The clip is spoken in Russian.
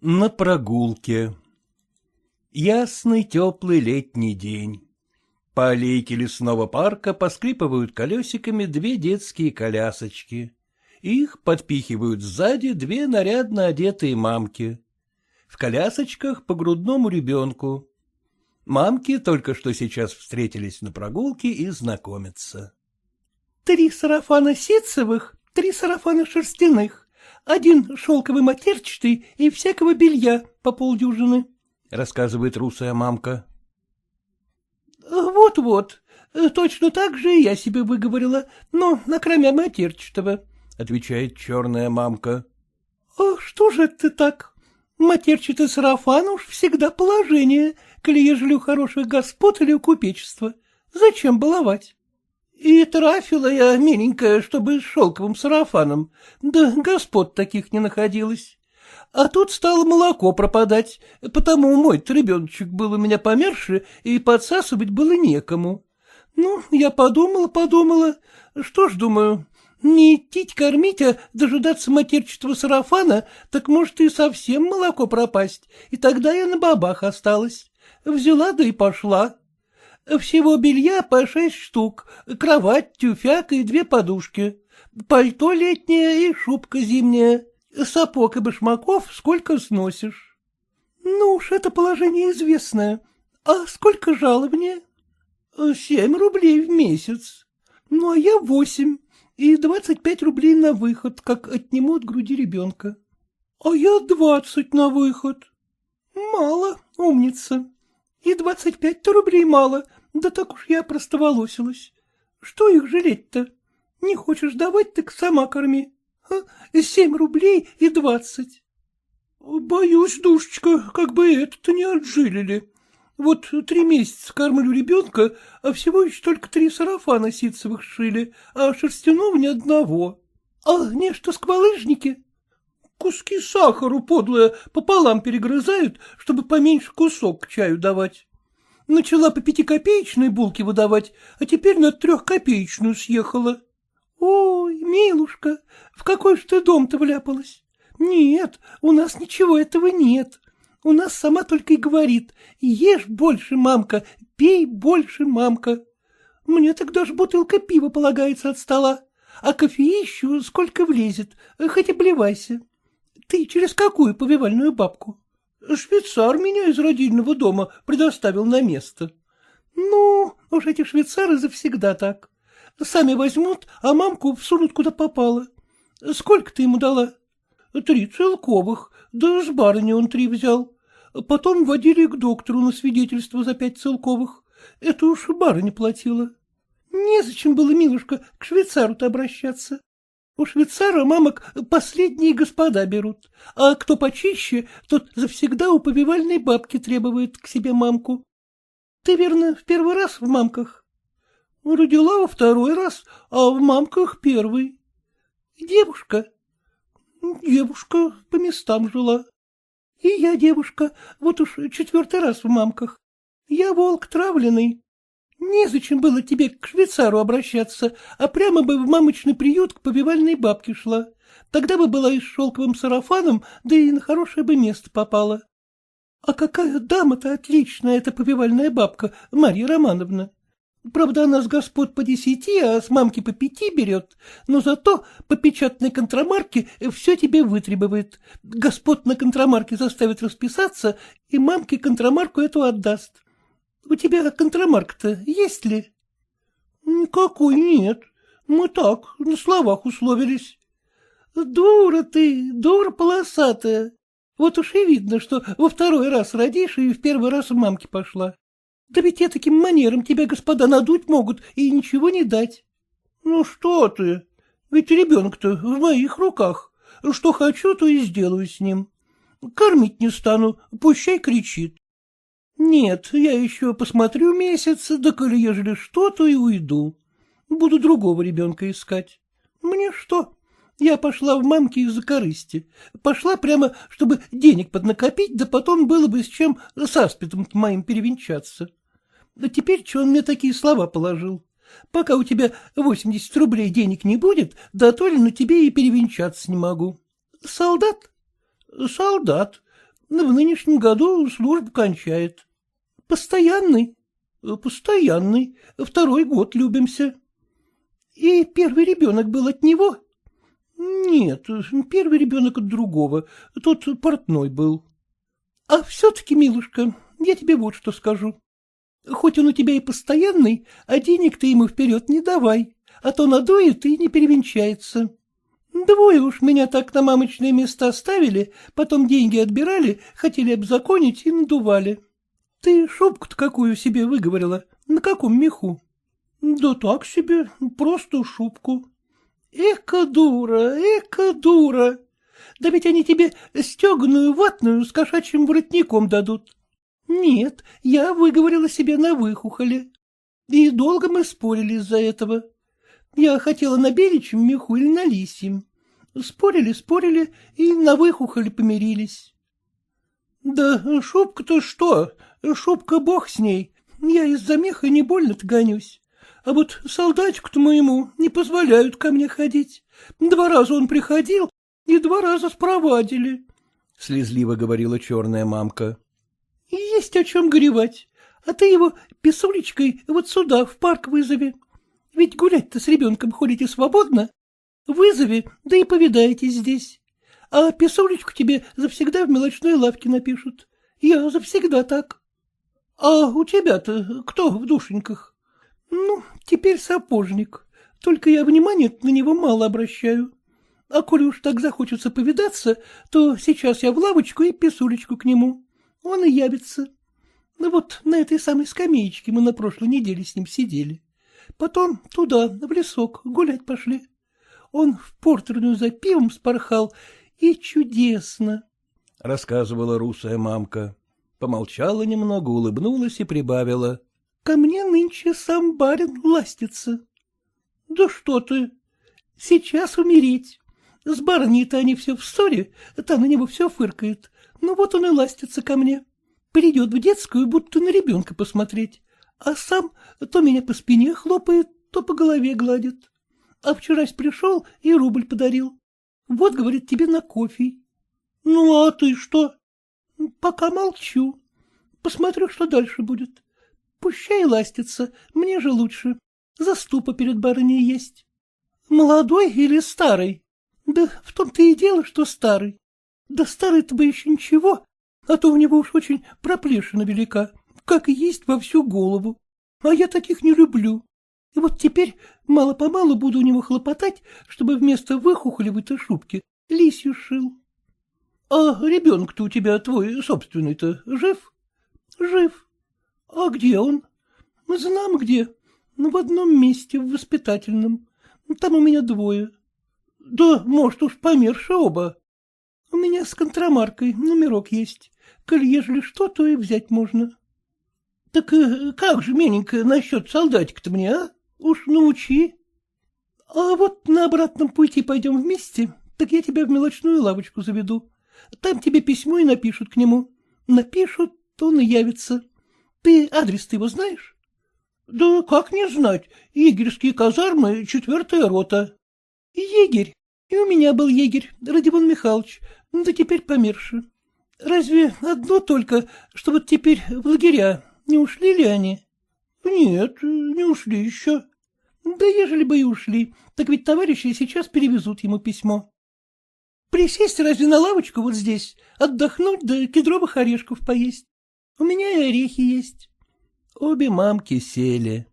На прогулке Ясный теплый летний день. По аллейке лесного парка поскрипывают колесиками две детские колясочки. Их подпихивают сзади две нарядно одетые мамки. В колясочках по грудному ребенку. Мамки только что сейчас встретились на прогулке и знакомятся. — Три сарафана ситцевых, три сарафана шерстяных, один шелковый матерчатый и всякого белья по полдюжины, — рассказывает русая мамка. Вот — Вот-вот, точно так же и я себе выговорила, но накромя матерчатого, — отвечает черная мамка. — А что же это так? Матерчатый сарафан уж всегда положение, коли ежели у хороших господ или у купечества. Зачем баловать? И трафила я, миленькая, чтобы с шелковым сарафаном, да господ таких не находилось. А тут стало молоко пропадать, потому мой-то ребеночек был у меня померший, и подсасывать было некому. Ну, я подумала-подумала, что ж, думаю, не идти кормить, а дожидаться матерчатого сарафана, так может и совсем молоко пропасть, и тогда я на бабах осталась. Взяла да и пошла. Всего белья по шесть штук, кровать, тюфяк и две подушки, пальто летнее и шубка зимняя, сапог и башмаков сколько сносишь. Ну уж это положение известное. А сколько жалования? Семь рублей в месяц. Ну, а я восемь и двадцать пять рублей на выход, как отниму от груди ребенка. А я двадцать на выход. Мало, умница. И двадцать пять-то рублей мало, да так уж я простоволосилась. Что их жалеть-то? Не хочешь давать, так сама корми. Семь рублей и двадцать. Боюсь, душечка, как бы это-то не отжилили. Вот три месяца кормлю ребенка, а всего еще только три сарафана ситцевых шили, а шерстяного ни одного. А нечто сквалыжники? Куски сахару подлые пополам перегрызают, чтобы поменьше кусок к чаю давать. Начала по пятикопеечной булке выдавать, а теперь на трехкопеечную съехала. Ой, милушка, в какой ж ты дом-то вляпалась? Нет, у нас ничего этого нет. У нас сама только и говорит, ешь больше, мамка, пей больше, мамка. Мне тогда ж бутылка пива полагается от стола, а кофеищу сколько влезет, хоть обливайся. Ты через какую повивальную бабку? Швейцар меня из родильного дома предоставил на место. Ну, уж эти швейцары завсегда так. Сами возьмут, а мамку всунут куда попало. Сколько ты ему дала? Три целковых, да с барыни он три взял. Потом водили к доктору на свидетельство за пять целковых. Это уж барыня платила. Незачем было, милушка, к швейцару-то обращаться. У швейцара мамок последние господа берут, а кто почище, тот завсегда у повивальной бабки требует к себе мамку. Ты, верно, в первый раз в мамках? Родила во второй раз, а в мамках первый. Девушка? Девушка по местам жила. И я девушка, вот уж четвертый раз в мамках. Я волк травленный. Незачем было тебе к швейцару обращаться, а прямо бы в мамочный приют к повивальной бабке шла. Тогда бы была и с шелковым сарафаном, да и на хорошее бы место попала. А какая дама-то отличная эта повивальная бабка, Марья Романовна. Правда, она с господ по десяти, а с мамки по пяти берет, но зато по печатной контрамарке все тебе вытребует. Господ на контрамарке заставит расписаться, и мамке контрамарку эту отдаст. У тебя контрамарка-то есть ли? — Никакой нет. Мы так, на словах условились. — Дура ты, дура полосатая. Вот уж и видно, что во второй раз родишь и в первый раз в мамке пошла. Да ведь я таким манером тебя, господа, надуть могут и ничего не дать. Ну что ты, ведь ребенок-то в моих руках. Что хочу, то и сделаю с ним. Кормить не стану, пущай кричит. Нет, я еще посмотрю месяц, да коли ежели что, то и уйду. Буду другого ребенка искать. Мне что? Я пошла в мамки из-за корысти. Пошла прямо, чтобы денег поднакопить, да потом было бы с чем с аспидом моим перевенчаться. Да теперь что он мне такие слова положил? Пока у тебя восемьдесят рублей денег не будет, да то ли на тебе и перевенчаться не могу. Солдат? Солдат. В нынешнем году службу кончает. — Постоянный? — Постоянный. Второй год любимся. — И первый ребенок был от него? — Нет, первый ребенок от другого. Тот портной был. — А все-таки, милушка, я тебе вот что скажу. Хоть он у тебя и постоянный, а денег ты ему вперед не давай, а то надует и не перевенчается. Двое уж меня так на мамочные места ставили, потом деньги отбирали, хотели обзаконить и надували. Ты шубку-то какую себе выговорила? На каком меху? Да так себе, просто шубку. Эка дура, эка дура. Да ведь они тебе стеганую ватную с кошачьим воротником дадут. Нет, я выговорила себе на выхухоле. И долго мы спорили из-за этого. Я хотела на беличьем меху или на лисьем. Спорили, спорили и на выхухоле помирились. Да шубка-то что? Шубка бог с ней. Я из-за меха не больно-то гонюсь. А вот солдатику-то моему не позволяют ко мне ходить. Два раза он приходил, и два раза спровадили. — слезливо говорила черная мамка. — Есть о чем горевать. А ты его писулечкой вот сюда, в парк вызови. Ведь гулять-то с ребенком ходите свободно. Вызови, да и повидайтесь здесь. А писулечку тебе завсегда в мелочной лавке напишут. Я завсегда так. А у тебя-то кто в душеньках? Ну, теперь сапожник. Только я внимания на него мало обращаю. А коли уж так захочется повидаться, то сейчас я в лавочку и писулечку к нему. Он и явится. Ну вот на этой самой скамеечке мы на прошлой неделе с ним сидели. Потом туда, в лесок, гулять пошли. Он в портерную за пивом спорхал, и чудесно. — рассказывала русая мамка. Помолчала немного, улыбнулась и прибавила. — Ко мне нынче сам барин ластится. — Да что ты! Сейчас умереть. С барыней-то они все в ссоре, та на него все фыркает. Ну вот он и ластится ко мне. Придет в детскую, будто на ребенка посмотреть, а сам то меня по спине хлопает, то по голове гладит. А вчерась пришел и рубль подарил. Вот, говорит, тебе на кофе. Ну, а ты что? Пока молчу. Посмотрю, что дальше будет. Пущай ластится, мне же лучше. Заступа перед барыней есть. Молодой или старый? Да в том-то и дело, что старый. Да старый-то бы еще ничего, а то у него уж очень проплешина велика, как и есть во всю голову. А я таких не люблю. И вот теперь мало-помалу буду у него хлопотать, чтобы вместо выхухолевой-то шубки лисью шил. — А ребенок-то у тебя твой собственный-то жив? — Жив. — А где он? — Знам где. В одном месте, в воспитательном. Там у меня двое. — Да, может, уж померши оба. — У меня с контрамаркой номерок есть. Коль ежели что, то и взять можно. — Так э, как же, миленько, насчет солдатика-то мне, а? Уж научи. А вот на обратном пути пойдем вместе, так я тебя в мелочную лавочку заведу. Там тебе письмо и напишут к нему. Напишут, то он и явится. Ты адрес-то его знаешь? Да как не знать, егерские казармы, четвертая рота. Егерь. И у меня был егерь, Родион Михайлович, да теперь померший. Разве одно только, что вот теперь в лагеря, не ушли ли они? Нет, не ушли еще. Да ежели бы и ушли, так ведь товарищи сейчас перевезут ему письмо. Присесть разве на лавочку вот здесь, отдохнуть да кедровых орешков поесть. У меня и орехи есть. Обе мамки сели.